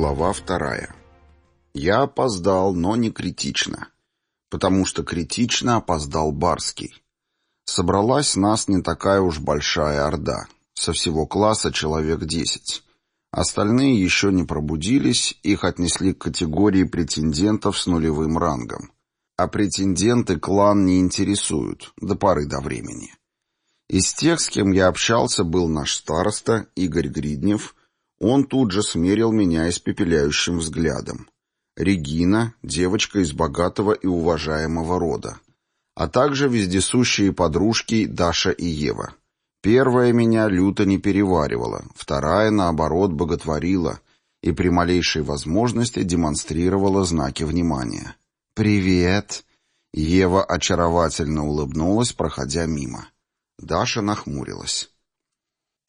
Глава вторая. Я опоздал, но не критично. Потому что критично опоздал Барский. Собралась нас не такая уж большая орда. Со всего класса человек десять. Остальные еще не пробудились, их отнесли к категории претендентов с нулевым рангом. А претенденты клан не интересуют, до поры до времени. Из тех, с кем я общался, был наш староста Игорь Гриднев. Он тут же смерил меня испепеляющим взглядом. Регина, девочка из богатого и уважаемого рода. А также вездесущие подружки Даша и Ева. Первая меня люто не переваривала, вторая, наоборот, боготворила и при малейшей возможности демонстрировала знаки внимания. «Привет!» Ева очаровательно улыбнулась, проходя мимо. Даша нахмурилась.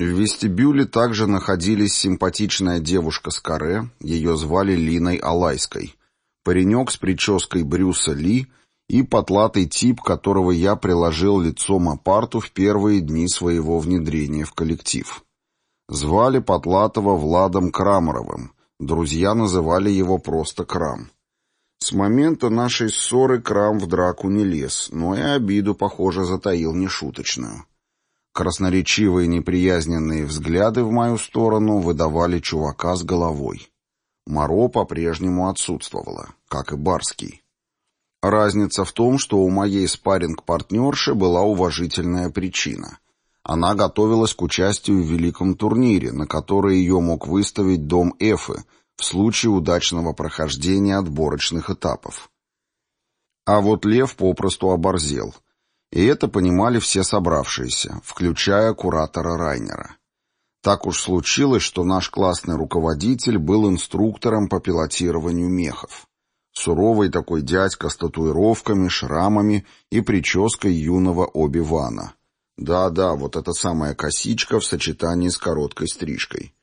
В вестибюле также находились симпатичная девушка с каре, ее звали Линой Алайской, паренек с прической Брюса Ли и потлатый тип, которого я приложил лицом апарту в первые дни своего внедрения в коллектив. Звали Потлатова Владом Крамаровым, друзья называли его просто Крам. С момента нашей ссоры Крам в драку не лез, но и обиду, похоже, затаил нешуточную. Красноречивые неприязненные взгляды в мою сторону выдавали чувака с головой. Моро по-прежнему отсутствовала, как и Барский. Разница в том, что у моей спарринг-партнерши была уважительная причина. Она готовилась к участию в великом турнире, на который ее мог выставить дом Эфы в случае удачного прохождения отборочных этапов. А вот Лев попросту оборзел. И это понимали все собравшиеся, включая куратора Райнера. Так уж случилось, что наш классный руководитель был инструктором по пилотированию мехов. Суровый такой дядька с татуировками, шрамами и прической юного Оби-Вана. Да-да, вот эта самая косичка в сочетании с короткой стрижкой.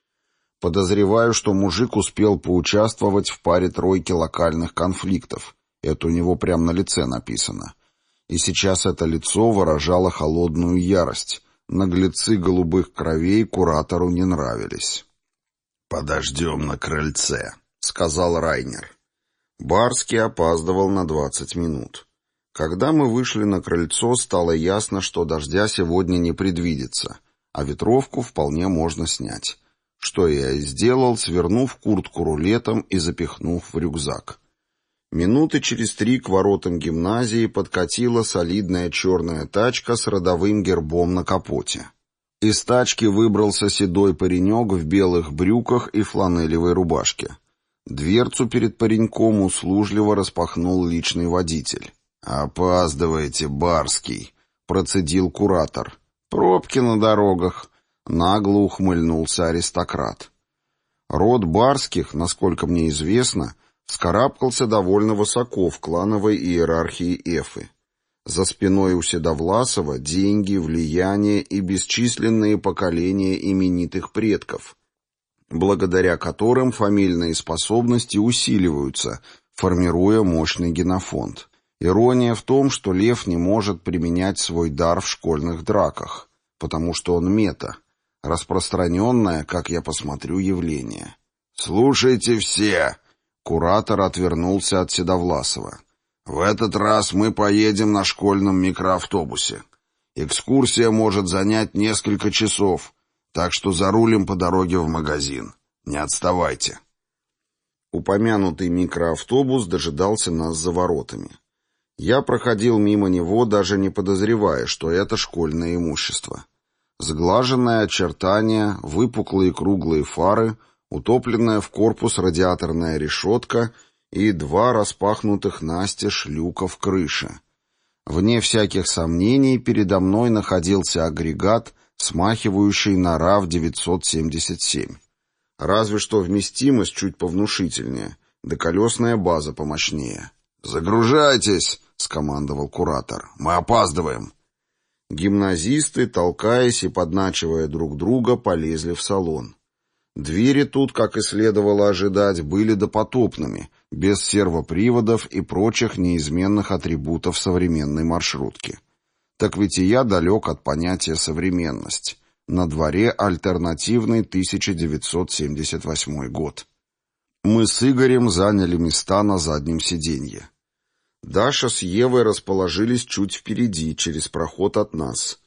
Подозреваю, что мужик успел поучаствовать в паре тройки локальных конфликтов. Это у него прямо на лице написано. И сейчас это лицо выражало холодную ярость. Наглецы голубых кровей куратору не нравились. «Подождем на крыльце», — сказал Райнер. Барский опаздывал на двадцать минут. Когда мы вышли на крыльцо, стало ясно, что дождя сегодня не предвидится, а ветровку вполне можно снять. Что я и сделал, свернув куртку рулетом и запихнув в рюкзак. Минуты через три к воротам гимназии подкатила солидная черная тачка с родовым гербом на капоте. Из тачки выбрался седой паренек в белых брюках и фланелевой рубашке. Дверцу перед пареньком услужливо распахнул личный водитель. «Опаздываете, Барский», — процедил куратор. «Пробки на дорогах», — нагло ухмыльнулся аристократ. Род Барских, насколько мне известно, вскарабкался довольно высоко в клановой иерархии Эфы. За спиной у Седовласова деньги, влияние и бесчисленные поколения именитых предков, благодаря которым фамильные способности усиливаются, формируя мощный генофонд. Ирония в том, что лев не может применять свой дар в школьных драках, потому что он мета, распространенное, как я посмотрю, явление. «Слушайте все!» Куратор отвернулся от Седовласова. «В этот раз мы поедем на школьном микроавтобусе. Экскурсия может занять несколько часов, так что зарулим по дороге в магазин. Не отставайте. Упомянутый микроавтобус дожидался нас за воротами. Я проходил мимо него, даже не подозревая, что это школьное имущество. Сглаженное очертание, выпуклые круглые фары, утопленная в корпус радиаторная решетка и два распахнутых настежь люка в крыше. Вне всяких сомнений передо мной находился агрегат смахивающий на РАВ-977. Разве что вместимость чуть повнушительнее, да колесная база помощнее. «Загружайтесь!» — скомандовал куратор. «Мы опаздываем!» Гимназисты, толкаясь и подначивая друг друга, полезли в салон. Двери тут, как и следовало ожидать, были допотопными, без сервоприводов и прочих неизменных атрибутов современной маршрутки. Так ведь и я далек от понятия современность. На дворе альтернативный 1978 год. Мы с Игорем заняли места на заднем сиденье. Даша с Евой расположились чуть впереди, через проход от нас.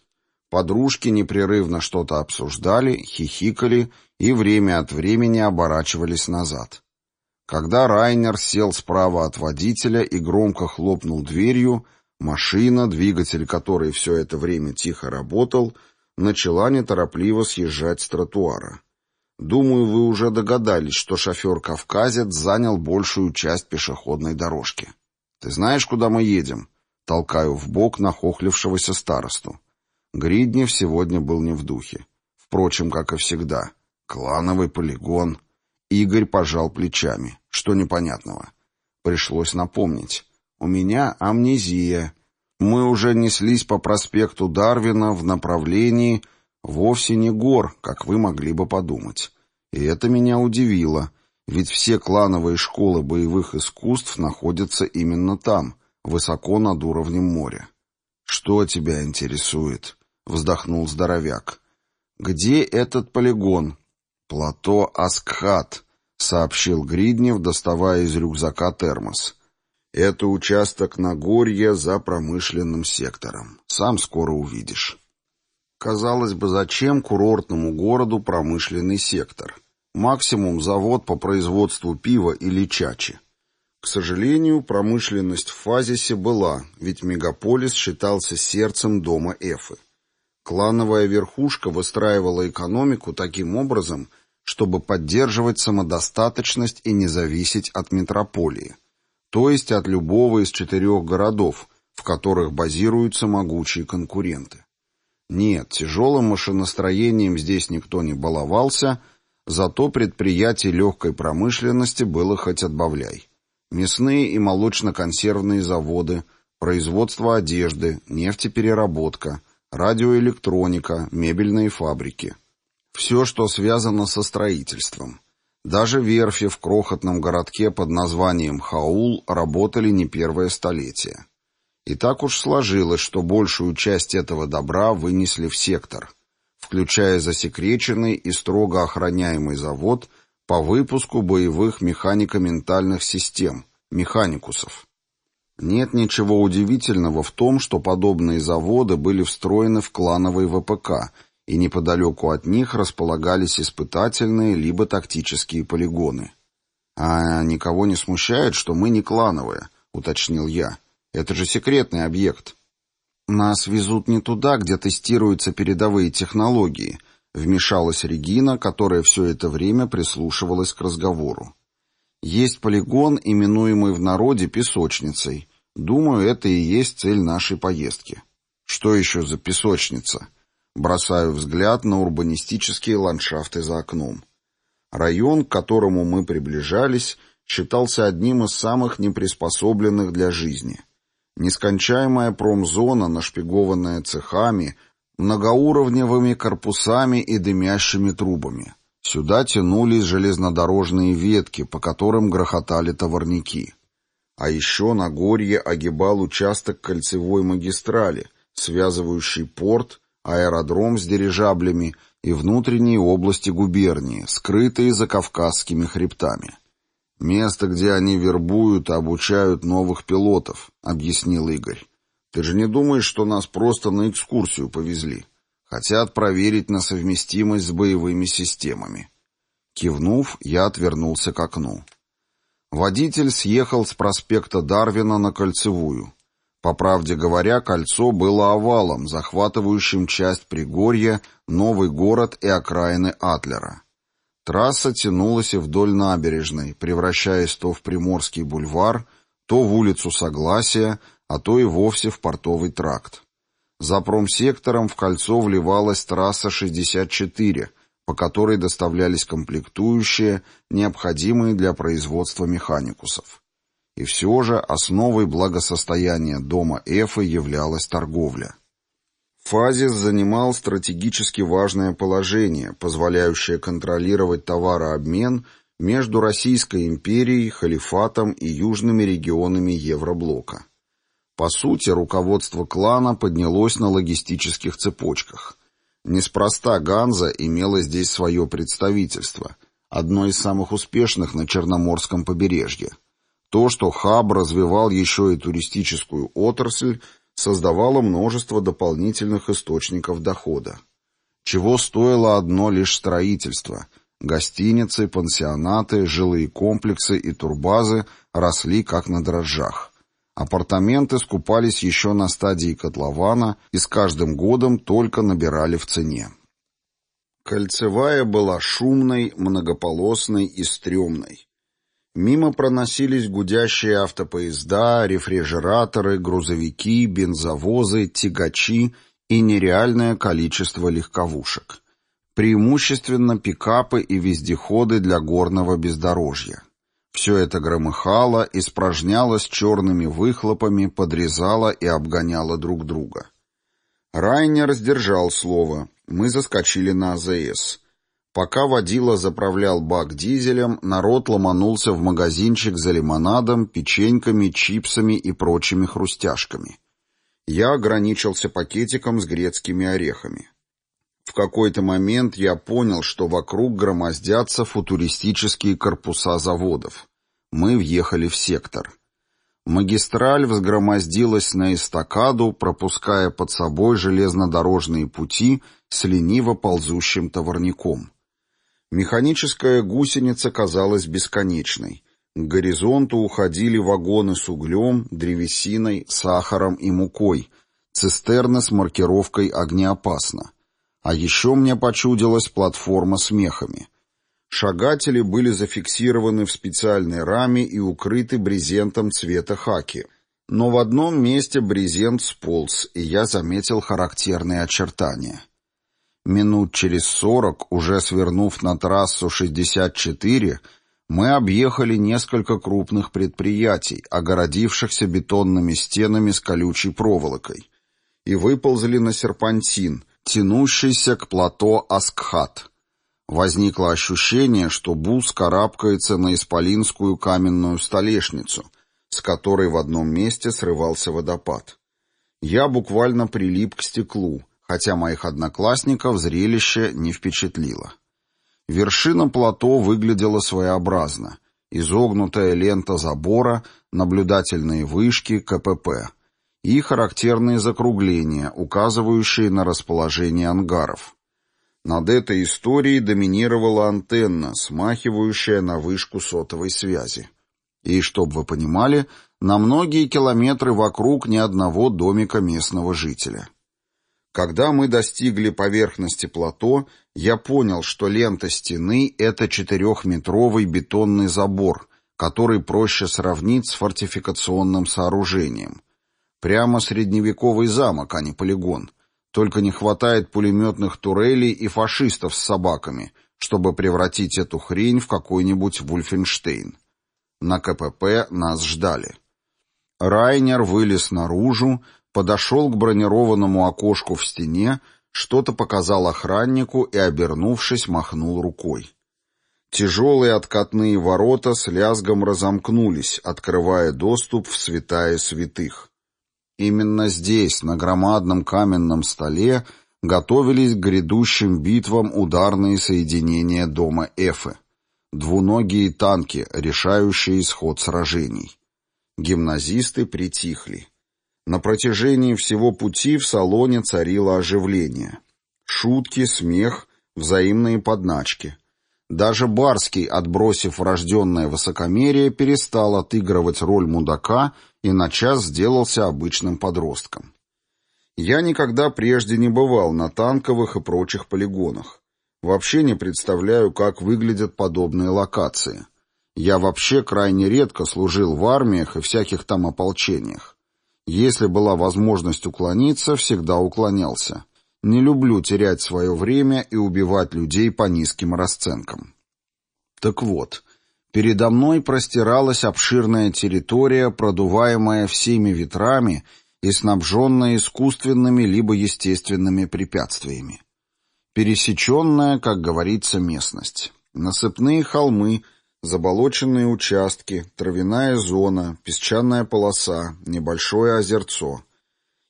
Подружки непрерывно что-то обсуждали, хихикали и время от времени оборачивались назад. Когда Райнер сел справа от водителя и громко хлопнул дверью, машина, двигатель которой все это время тихо работал, начала неторопливо съезжать с тротуара. Думаю, вы уже догадались, что шофер-кавказец занял большую часть пешеходной дорожки. «Ты знаешь, куда мы едем?» Толкаю в бок нахохлившегося старосту. Гриднев сегодня был не в духе. Впрочем, как и всегда. Клановый полигон. Игорь пожал плечами. Что непонятного? Пришлось напомнить. У меня амнезия. Мы уже неслись по проспекту Дарвина в направлении вовсе не гор, как вы могли бы подумать. И это меня удивило, ведь все клановые школы боевых искусств находятся именно там, высоко над уровнем моря. «Что тебя интересует?» — вздохнул здоровяк. «Где этот полигон?» «Плато Аскхат», — сообщил Гриднев, доставая из рюкзака термос. «Это участок Нагорья за промышленным сектором. Сам скоро увидишь». Казалось бы, зачем курортному городу промышленный сектор? Максимум завод по производству пива или чачи. К сожалению, промышленность в фазисе была, ведь мегаполис считался сердцем дома Эфы. Клановая верхушка выстраивала экономику таким образом, чтобы поддерживать самодостаточность и не зависеть от метрополии, то есть от любого из четырех городов, в которых базируются могучие конкуренты. Нет, тяжелым машиностроением здесь никто не баловался, Зато предприятий легкой промышленности было хоть отбавляй. Мясные и молочно-консервные заводы, производство одежды, нефтепереработка, радиоэлектроника, мебельные фабрики. Все, что связано со строительством. Даже верфи в крохотном городке под названием Хаул работали не первое столетие. И так уж сложилось, что большую часть этого добра вынесли в сектор – включая засекреченный и строго охраняемый завод по выпуску боевых механико-ментальных систем, механикусов. Нет ничего удивительного в том, что подобные заводы были встроены в клановые ВПК, и неподалеку от них располагались испытательные либо тактические полигоны. «А никого не смущает, что мы не клановые», — уточнил я. «Это же секретный объект». «Нас везут не туда, где тестируются передовые технологии», вмешалась Регина, которая все это время прислушивалась к разговору. «Есть полигон, именуемый в народе песочницей. Думаю, это и есть цель нашей поездки». «Что еще за песочница?» Бросаю взгляд на урбанистические ландшафты за окном. Район, к которому мы приближались, считался одним из самых неприспособленных для жизни – Нескончаемая промзона, нашпигованная цехами, многоуровневыми корпусами и дымящими трубами. Сюда тянулись железнодорожные ветки, по которым грохотали товарники. А еще на Нагорье огибал участок кольцевой магистрали, связывающий порт, аэродром с дирижаблями и внутренние области губернии, скрытые за Кавказскими хребтами. «Место, где они вербуют и обучают новых пилотов», — объяснил Игорь. «Ты же не думаешь, что нас просто на экскурсию повезли? Хотят проверить на совместимость с боевыми системами». Кивнув, я отвернулся к окну. Водитель съехал с проспекта Дарвина на Кольцевую. По правде говоря, кольцо было овалом, захватывающим часть Пригорья, Новый город и окраины Атлера. Трасса тянулась вдоль набережной, превращаясь то в Приморский бульвар, то в улицу Согласия, а то и вовсе в портовый тракт. За промсектором в кольцо вливалась трасса 64, по которой доставлялись комплектующие, необходимые для производства механикусов. И все же основой благосостояния дома Эфы являлась торговля. Фазис занимал стратегически важное положение, позволяющее контролировать товарообмен между Российской империей, халифатом и южными регионами Евроблока. По сути, руководство клана поднялось на логистических цепочках. Неспроста Ганза имела здесь свое представительство, одно из самых успешных на Черноморском побережье. То, что хаб развивал еще и туристическую отрасль, создавало множество дополнительных источников дохода. Чего стоило одно лишь строительство. Гостиницы, пансионаты, жилые комплексы и турбазы росли как на дрожжах. Апартаменты скупались еще на стадии котлована и с каждым годом только набирали в цене. Кольцевая была шумной, многополосной и стрёмной. Мимо проносились гудящие автопоезда, рефрижераторы, грузовики, бензовозы, тягачи и нереальное количество легковушек. Преимущественно пикапы и вездеходы для горного бездорожья. Все это громыхало, испражнялось черными выхлопами, подрезало и обгоняло друг друга. Райнер сдержал слово. Мы заскочили на АЗС. Пока водила заправлял бак дизелем, народ ломанулся в магазинчик за лимонадом, печеньками, чипсами и прочими хрустяшками. Я ограничился пакетиком с грецкими орехами. В какой-то момент я понял, что вокруг громоздятся футуристические корпуса заводов. Мы въехали в сектор. Магистраль взгромоздилась на эстакаду, пропуская под собой железнодорожные пути с лениво ползущим товарником. Механическая гусеница казалась бесконечной. К горизонту уходили вагоны с углем, древесиной, сахаром и мукой, цистерны с маркировкой «Огнеопасно». А еще мне почудилась платформа с мехами. Шагатели были зафиксированы в специальной раме и укрыты брезентом цвета хаки. Но в одном месте брезент сполз, и я заметил характерные очертания. Минут через сорок, уже свернув на трассу 64, мы объехали несколько крупных предприятий, огородившихся бетонными стенами с колючей проволокой, и выползли на серпантин — тянущийся к плато Аскхат. Возникло ощущение, что Бус карабкается на исполинскую каменную столешницу, с которой в одном месте срывался водопад. Я буквально прилип к стеклу, хотя моих одноклассников зрелище не впечатлило. Вершина плато выглядела своеобразно. Изогнутая лента забора, наблюдательные вышки, КПП — и характерные закругления, указывающие на расположение ангаров. Над этой историей доминировала антенна, смахивающая на вышку сотовой связи. И, чтобы вы понимали, на многие километры вокруг ни одного домика местного жителя. Когда мы достигли поверхности плато, я понял, что лента стены — это четырехметровый бетонный забор, который проще сравнить с фортификационным сооружением — Прямо средневековый замок, а не полигон. Только не хватает пулеметных турелей и фашистов с собаками, чтобы превратить эту хрень в какой-нибудь Вульфенштейн. На КПП нас ждали. Райнер вылез наружу, подошел к бронированному окошку в стене, что-то показал охраннику и, обернувшись, махнул рукой. Тяжелые откатные ворота с лязгом разомкнулись, открывая доступ в святая святых. Именно здесь, на громадном каменном столе, готовились к грядущим битвам ударные соединения дома Эфы. Двуногие танки, решающие исход сражений. Гимназисты притихли. На протяжении всего пути в салоне царило оживление. Шутки, смех, взаимные подначки. Даже Барский, отбросив врожденное высокомерие, перестал отыгрывать роль мудака и на час сделался обычным подростком. Я никогда прежде не бывал на танковых и прочих полигонах. Вообще не представляю, как выглядят подобные локации. Я вообще крайне редко служил в армиях и всяких там ополчениях. Если была возможность уклониться, всегда уклонялся. Не люблю терять свое время и убивать людей по низким расценкам. Так вот, Передо мной простиралась обширная территория, продуваемая всеми ветрами и снабженная искусственными либо естественными препятствиями. Пересеченная, как говорится, местность. Насыпные холмы, заболоченные участки, травяная зона, песчаная полоса, небольшое озерцо.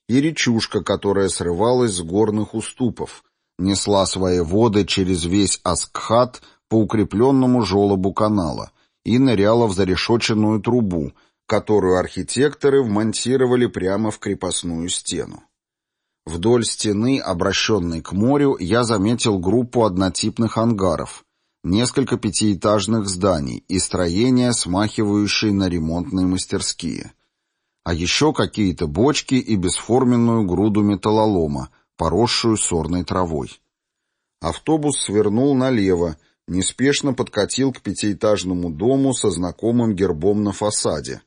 И речушка, которая срывалась с горных уступов, несла свои воды через весь Аскхат по укрепленному желобу канала и ныряла в зарешоченную трубу, которую архитекторы вмонтировали прямо в крепостную стену. Вдоль стены, обращенной к морю, я заметил группу однотипных ангаров, несколько пятиэтажных зданий и строения, смахивающие на ремонтные мастерские. А еще какие-то бочки и бесформенную груду металлолома, поросшую сорной травой. Автобус свернул налево, неспешно подкатил к пятиэтажному дому со знакомым гербом на фасаде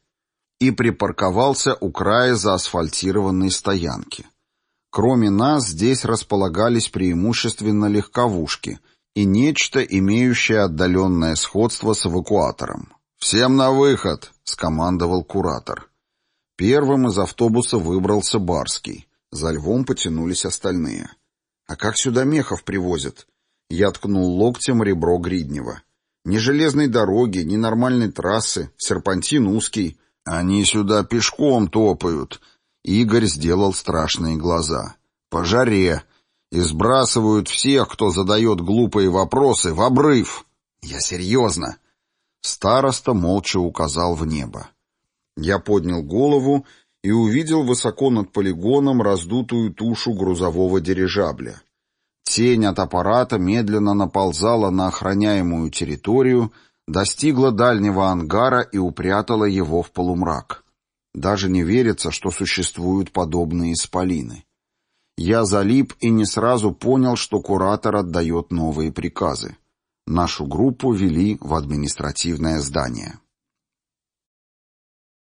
и припарковался у края заасфальтированной стоянки. Кроме нас здесь располагались преимущественно легковушки и нечто, имеющее отдаленное сходство с эвакуатором. «Всем на выход!» — скомандовал куратор. Первым из автобуса выбрался Барский. За львом потянулись остальные. «А как сюда мехов привозят?» Я ткнул локтем ребро Гриднева. «Ни железной дороги, ни нормальной трассы, серпантин узкий. Они сюда пешком топают», Игорь сделал страшные глаза. «По жаре. И всех, кто задает глупые вопросы, в обрыв. Я серьезно». Староста молча указал в небо. Я поднял голову и увидел высоко над полигоном раздутую тушу грузового дирижабля. Тень от аппарата медленно наползала на охраняемую территорию, достигла дальнего ангара и упрятала его в полумрак. Даже не верится, что существуют подобные исполины. Я залип и не сразу понял, что куратор отдает новые приказы. Нашу группу вели в административное здание.